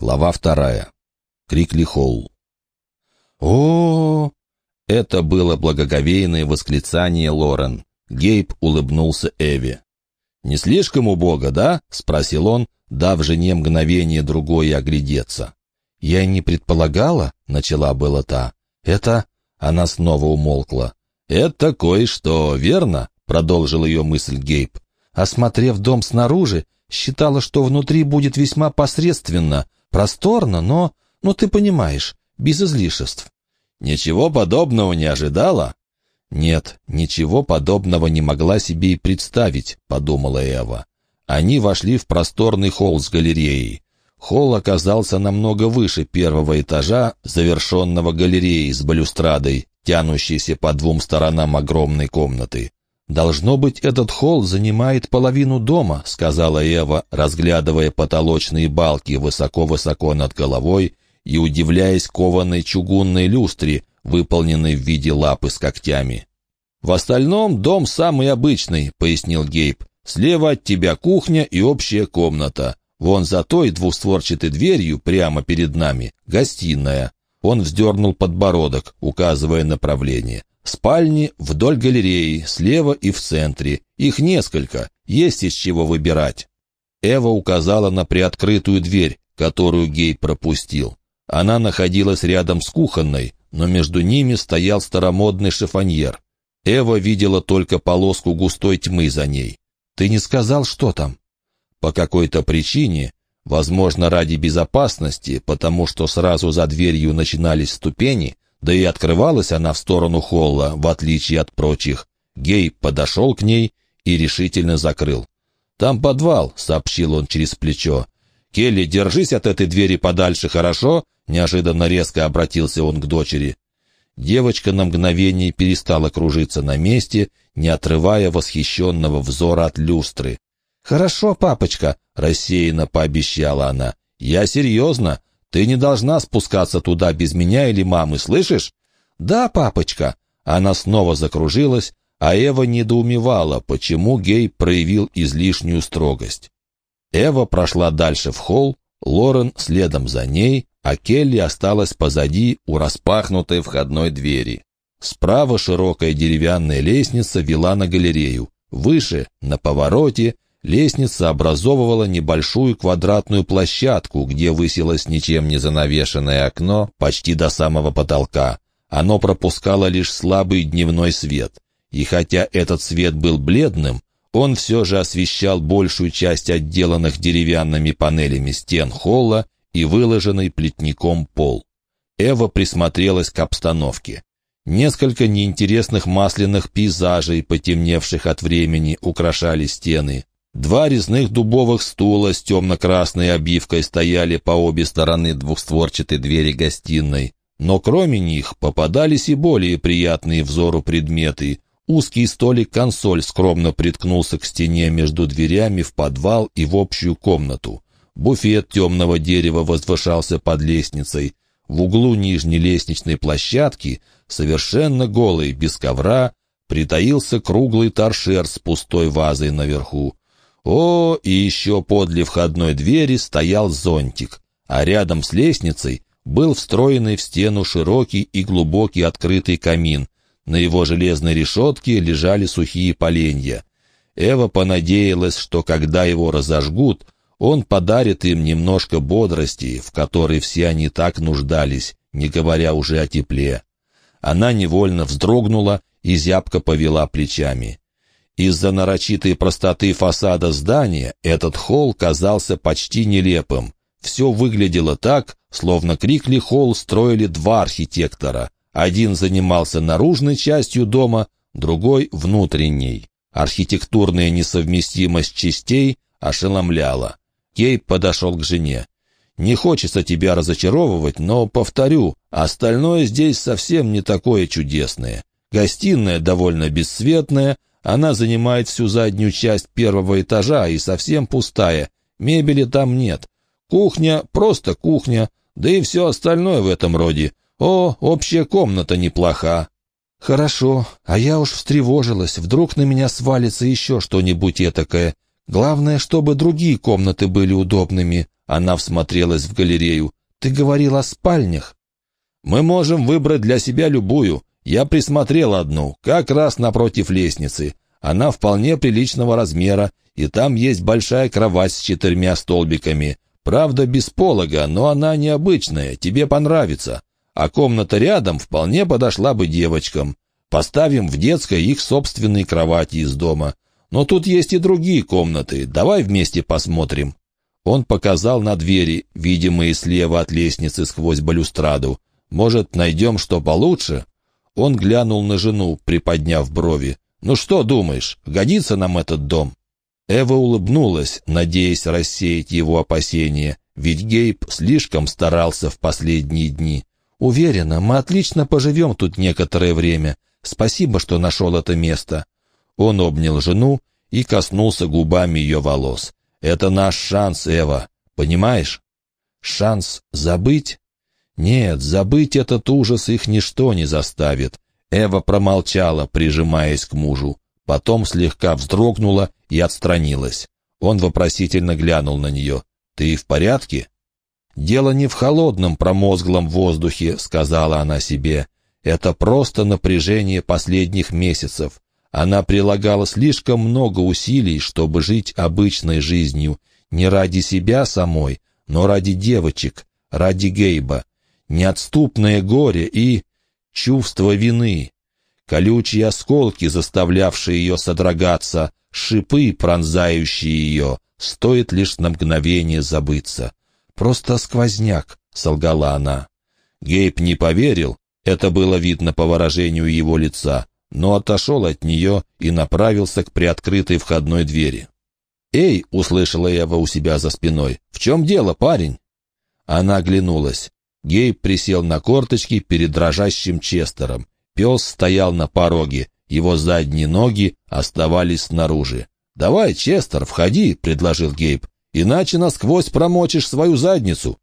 Глава вторая. Крикли Холл. О, Это было благоговейное восклицание Лорен. Гейб улыбнулся Эви. «Не слишком убого, да?» — спросил он, дав жене мгновение другое оглядеться. «Я не предполагала», — начала была та. «Это...» — она снова умолкла. «Это кое-что, верно?» — продолжил ее мысль Гейб. Осмотрев дом снаружи, считала, что внутри будет весьма посредственно, Просторно, но... Ну, ты понимаешь, без излишеств. Ничего подобного не ожидала? Нет, ничего подобного не могла себе и представить, подумала Эва. Они вошли в просторный холл с галереей. Холл оказался намного выше первого этажа, завершенного галереей с балюстрадой, тянущейся по двум сторонам огромной комнаты. «Должно быть, этот холл занимает половину дома», — сказала Эва, разглядывая потолочные балки высоко-высоко над головой и удивляясь кованой чугунной люстре, выполненной в виде лапы с когтями. «В остальном дом самый обычный», — пояснил Гейб. «Слева от тебя кухня и общая комната. Вон за той двустворчатой дверью прямо перед нами — гостиная». Он вздернул подбородок, указывая направление. Спальни вдоль галереи, слева и в центре. Их несколько, есть из чего выбирать. Эва указала на приоткрытую дверь, которую Гей пропустил. Она находилась рядом с кухонной, но между ними стоял старомодный шифоньер. Эва видела только полоску густой тьмы за ней. «Ты не сказал, что там?» По какой-то причине, возможно, ради безопасности, потому что сразу за дверью начинались ступени, да и открывалась она в сторону холла, в отличие от прочих. Гей подошел к ней и решительно закрыл. «Там подвал», — сообщил он через плечо. «Келли, держись от этой двери подальше, хорошо?» Неожиданно резко обратился он к дочери. Девочка на мгновение перестала кружиться на месте, не отрывая восхищенного взора от люстры. «Хорошо, папочка», — рассеянно пообещала она. «Я серьезно. Ты не должна спускаться туда без меня или мамы, слышишь?» «Да, папочка». Она снова закружилась, а Эва недоумевала, почему Гей проявил излишнюю строгость. Эва прошла дальше в холл, Лорен следом за ней, а Келли осталась позади у распахнутой входной двери. Справа широкая деревянная лестница вела на галерею. Выше, на повороте, Лестница образовывала небольшую квадратную площадку, где высилось ничем не занавешенное окно почти до самого потолка. Оно пропускало лишь слабый дневной свет. И хотя этот свет был бледным, он все же освещал большую часть отделанных деревянными панелями стен холла и выложенный плетником пол. Эва присмотрелась к обстановке. Несколько неинтересных масляных пейзажей, потемневших от времени, украшали стены. Два резных дубовых стула с темно-красной обивкой стояли по обе стороны двухстворчатой двери гостиной. Но кроме них попадались и более приятные взору предметы. Узкий столик-консоль скромно приткнулся к стене между дверями в подвал и в общую комнату. Буфет темного дерева возвышался под лестницей. В углу нижней лестничной площадки, совершенно голый, без ковра, притаился круглый торшер с пустой вазой наверху. О, и еще подле входной двери стоял зонтик, а рядом с лестницей был встроенный в стену широкий и глубокий открытый камин. На его железной решетке лежали сухие поленья. Эва понадеялась, что когда его разожгут, он подарит им немножко бодрости, в которой все они так нуждались, не говоря уже о тепле. Она невольно вздрогнула и зябко повела плечами. Из-за нарочитой простоты фасада здания этот холл казался почти нелепым. Все выглядело так, словно Крикли холл строили два архитектора. Один занимался наружной частью дома, другой — внутренней. Архитектурная несовместимость частей ошеломляла. Кейп подошел к жене. «Не хочется тебя разочаровывать, но, повторю, остальное здесь совсем не такое чудесное. Гостиная довольно бесцветная, она занимает всю заднюю часть первого этажа и совсем пустая. Мебели там нет. Кухня — просто кухня, да и все остальное в этом роде. О, общая комната неплоха. Хорошо, а я уж встревожилась. Вдруг на меня свалится еще что-нибудь этакое. Главное, чтобы другие комнаты были удобными. Она всмотрелась в галерею. «Ты говорил о спальнях». «Мы можем выбрать для себя любую. Я присмотрел одну, как раз напротив лестницы. Она вполне приличного размера, и там есть большая кровать с четырьмя столбиками. Правда, без полога, но она необычная, тебе понравится. А комната рядом вполне подошла бы девочкам. Поставим в детской их собственные кровати из дома. Но тут есть и другие комнаты, давай вместе посмотрим». Он показал на двери, видимые слева от лестницы сквозь балюстраду. «Может, найдем что получше?» Он глянул на жену, приподняв брови. «Ну что думаешь, годится нам этот дом?» Эва улыбнулась, надеясь рассеять его опасения, ведь Гейб слишком старался в последние дни. «Уверена, мы отлично поживем тут некоторое время. Спасибо, что нашел это место». Он обнял жену и коснулся губами ее волос. «Это наш шанс, Эва, понимаешь?» «Шанс забыть?» «Нет, забыть этот ужас их ничто не заставит». Эва промолчала, прижимаясь к мужу. Потом слегка вздрогнула и отстранилась. Он вопросительно глянул на нее. «Ты в порядке?» «Дело не в холодном промозглом воздухе», — сказала она себе. «Это просто напряжение последних месяцев. Она прилагала слишком много усилий, чтобы жить обычной жизнью. Не ради себя самой, но ради девочек, ради Гейба. Неотступное горе и чувство вины. Колючие осколки, заставлявшие ее содрогаться, шипы, пронзающие ее, стоит лишь на мгновение забыться. «Просто сквозняк», — солгала она. Гейб не поверил, это было видно по выражению его лица, но отошел от нее и направился к приоткрытой входной двери. «Эй!» — услышала Эва у себя за спиной. «В чем дело, парень?» Она оглянулась. Гейб присел на корточки перед дрожащим Честером. Пес стоял на пороге, его задние ноги оставались снаружи. «Давай, Честер, входи», — предложил Гейб, «иначе насквозь промочишь свою задницу».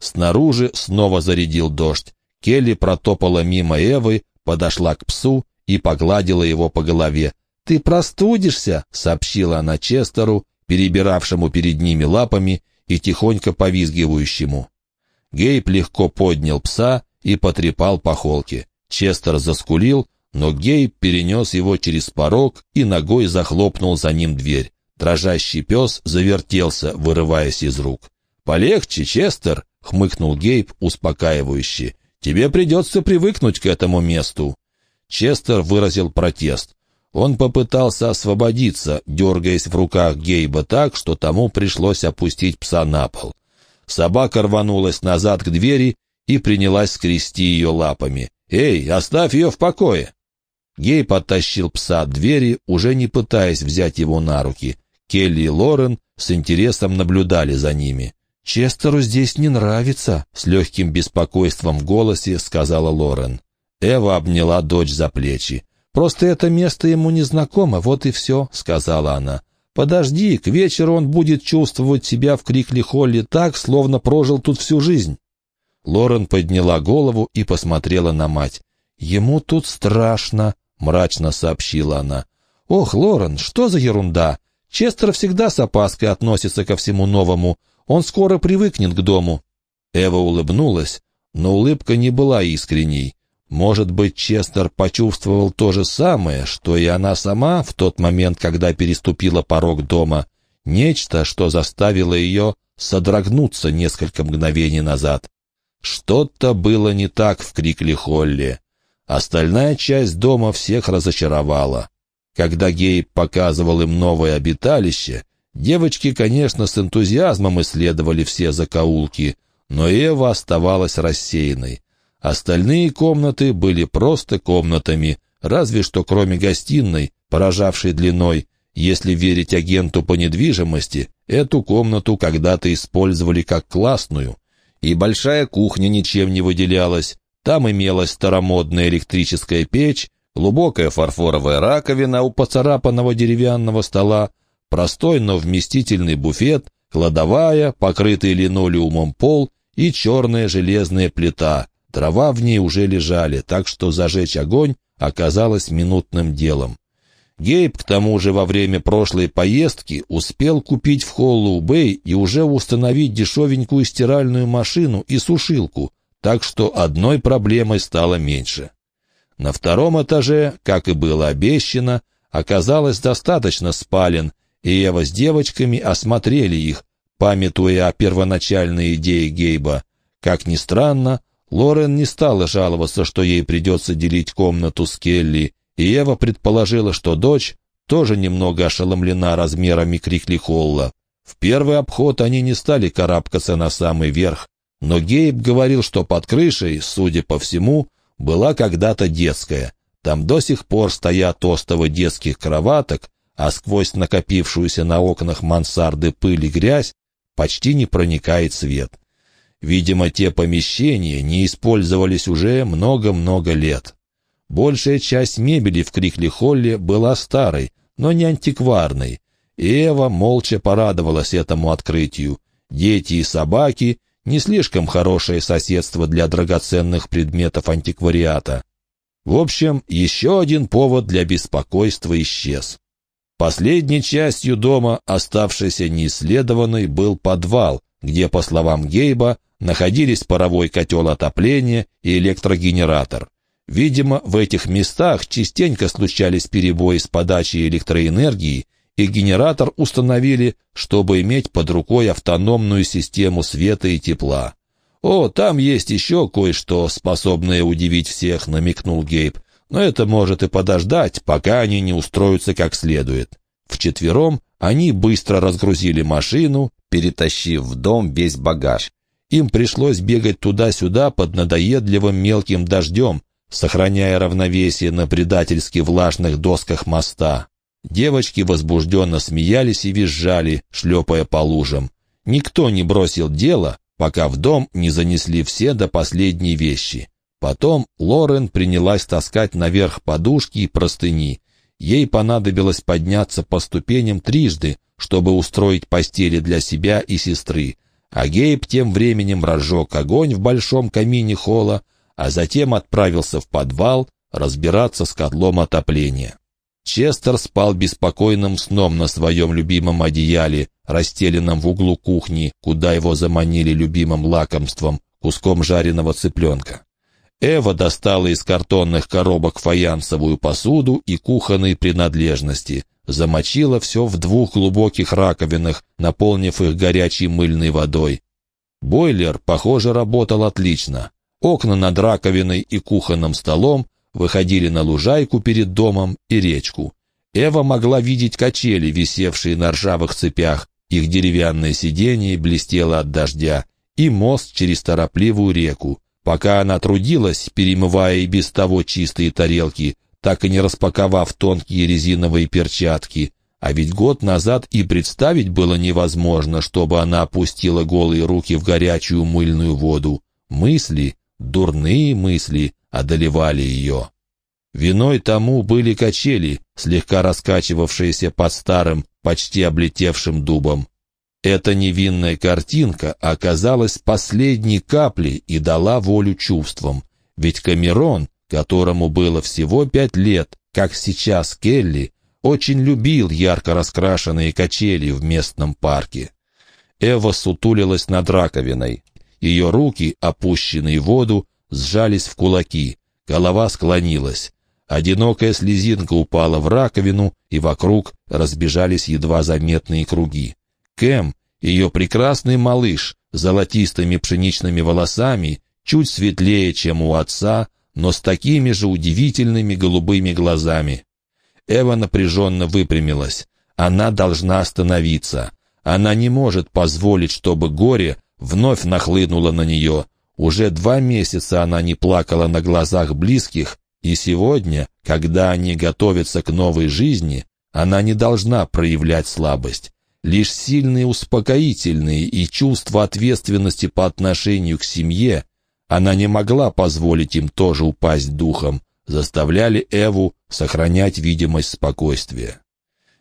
Снаружи снова зарядил дождь. Келли протопала мимо Эвы, подошла к псу и погладила его по голове. «Ты простудишься», — сообщила она Честеру, перебиравшему перед ними лапами и тихонько повизгивающему. Гейб легко поднял пса и потрепал по холке. Честер заскулил, но Гейб перенес его через порог и ногой захлопнул за ним дверь. Дрожащий пес завертелся, вырываясь из рук. «Полегче, Честер!» — хмыкнул Гейб успокаивающе. «Тебе придется привыкнуть к этому месту». Честер выразил протест. Он попытался освободиться, дергаясь в руках Гейба так, что тому пришлось опустить пса на пол. Собака рванулась назад к двери и принялась скрести ее лапами. «Эй, оставь ее в покое!» Гей подтащил пса от двери, уже не пытаясь взять его на руки. Келли и Лорен с интересом наблюдали за ними. «Честеру здесь не нравится», — с легким беспокойством в голосе сказала Лорен. Эва обняла дочь за плечи. «Просто это место ему незнакомо, вот и все», — сказала она. «Подожди, к вечеру он будет чувствовать себя в Крикли-Холле так, словно прожил тут всю жизнь». Лорен подняла голову и посмотрела на мать. «Ему тут страшно», — мрачно сообщила она. «Ох, Лорен, что за ерунда! Честер всегда с опаской относится ко всему новому. Он скоро привыкнет к дому». Эва улыбнулась, но улыбка не была искренней. Может быть, Честер почувствовал то же самое, что и она сама в тот момент, когда переступила порог дома. Нечто, что заставило ее содрогнуться несколько мгновений назад. Что-то было не так в Крикли-Холле. Остальная часть дома всех разочаровала. Когда Гейб показывал им новое обиталище, девочки, конечно, с энтузиазмом исследовали все закоулки, но Эва оставалась рассеянной. Остальные комнаты были просто комнатами, разве что кроме гостиной, поражавшей длиной. Если верить агенту по недвижимости, эту комнату когда-то использовали как классную — и большая кухня ничем не выделялась. Там имелась старомодная электрическая печь, глубокая фарфоровая раковина у поцарапанного деревянного стола, простой, но вместительный буфет, кладовая, покрытый линолеумом пол и черная железная плита. Дрова в ней уже лежали, так что зажечь огонь оказалось минутным делом. Гейб, к тому же, во время прошлой поездки успел купить в Холлоу-Бэй и уже установить дешевенькую стиральную машину и сушилку, так что одной проблемой стало меньше. На втором этаже, как и было обещано, оказалось достаточно спален, и Ева с девочками осмотрели их, памятуя о первоначальной идее Гейба. Как ни странно, Лорен не стала жаловаться, что ей придется делить комнату с Келли, и Ева предположила, что дочь тоже немного ошеломлена размерами Крикли-Холла. В первый обход они не стали карабкаться на самый верх, но Гейб говорил, что под крышей, судя по всему, была когда-то детская. Там до сих пор стоят остовы детских кроваток, а сквозь накопившуюся на окнах мансарды пыль и грязь почти не проникает свет. Видимо, те помещения не использовались уже много-много лет. Большая часть мебели в Крикли-Холле была старой, но не антикварной. Эва молча порадовалась этому открытию. Дети и собаки — не слишком хорошее соседство для драгоценных предметов антиквариата. В общем, еще один повод для беспокойства исчез. Последней частью дома, оставшейся неисследованной, был подвал, где, по словам Гейба, находились паровой котел отопления и электрогенератор. Видимо, в этих местах частенько случались перебои с подачей электроэнергии, и генератор установили, чтобы иметь под рукой автономную систему света и тепла. «О, там есть еще кое-что, способное удивить всех», — намекнул Гейб. «Но это может и подождать, пока они не устроятся как следует». Вчетвером они быстро разгрузили машину, перетащив в дом весь багаж. Им пришлось бегать туда-сюда под надоедливым мелким дождем, сохраняя равновесие на предательски влажных досках моста. Девочки возбужденно смеялись и визжали, шлепая по лужам. Никто не бросил дело, пока в дом не занесли все до последней вещи. Потом Лорен принялась таскать наверх подушки и простыни. Ей понадобилось подняться по ступеням трижды, чтобы устроить постели для себя и сестры. А Гейб тем временем разжег огонь в большом камине холла, а затем отправился в подвал разбираться с котлом отопления. Честер спал беспокойным сном на своем любимом одеяле, расстеленном в углу кухни, куда его заманили любимым лакомством, куском жареного цыпленка. Эва достала из картонных коробок фаянсовую посуду и кухонные принадлежности, замочила все в двух глубоких раковинах, наполнив их горячей мыльной водой. Бойлер, похоже, работал отлично. Окна над раковиной и кухонным столом выходили на лужайку перед домом и речку. Эва могла видеть качели, висевшие на ржавых цепях, их деревянное сиденье блестело от дождя, и мост через торопливую реку. Пока она трудилась, перемывая и без того чистые тарелки, так и не распаковав тонкие резиновые перчатки, а ведь год назад и представить было невозможно, чтобы она опустила голые руки в горячую мыльную воду. Мысли, Дурные мысли одолевали ее. Виной тому были качели, слегка раскачивавшиеся под старым, почти облетевшим дубом. Эта невинная картинка оказалась последней каплей и дала волю чувствам. Ведь Камерон, которому было всего пять лет, как сейчас Келли, очень любил ярко раскрашенные качели в местном парке. Эва сутулилась над раковиной. Ее руки, опущенные в воду, сжались в кулаки, голова склонилась. Одинокая слезинка упала в раковину, и вокруг разбежались едва заметные круги. Кэм, ее прекрасный малыш, золотистыми пшеничными волосами, чуть светлее, чем у отца, но с такими же удивительными голубыми глазами. Эва напряженно выпрямилась. Она должна остановиться. Она не может позволить, чтобы горе вновь нахлынула на нее. Уже два месяца она не плакала на глазах близких, и сегодня, когда они готовятся к новой жизни, она не должна проявлять слабость. Лишь сильные успокоительные и чувство ответственности по отношению к семье, она не могла позволить им тоже упасть духом, заставляли Эву сохранять видимость спокойствия.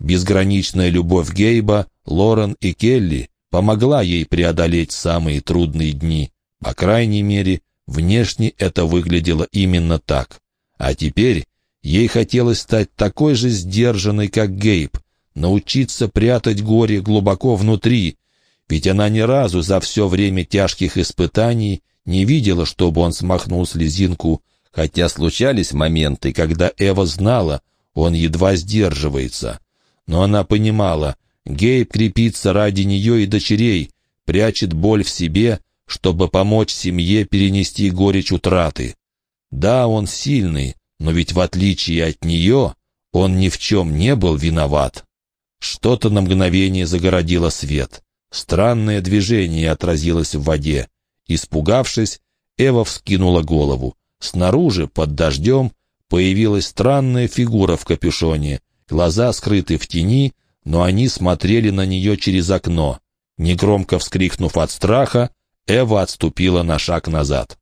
Безграничная любовь Гейба, Лорен и Келли помогла ей преодолеть самые трудные дни. По крайней мере, внешне это выглядело именно так. А теперь Ей хотелось стать такой же сдержанной, как Гейб, научиться прятать горе глубоко внутри, ведь она ни разу за все время тяжких испытаний не видела, чтобы он смахнул слезинку, хотя случались моменты, когда Эва знала, он едва сдерживается. Но она понимала, Гейб крепится ради нее и дочерей, прячет боль в себе, чтобы помочь семье перенести горечь утраты. Да, он сильный, но ведь в отличие от нее, он ни в чем не был виноват. Что-то на мгновение загородило свет. Странное движение отразилось в воде. Испугавшись, Эва вскинула голову. Снаружи, под дождем, появилась странная фигура в капюшоне. Глаза скрыты в тени, но они смотрели на нее через окно. Негромко вскрикнув от страха, Эва отступила на шаг назад.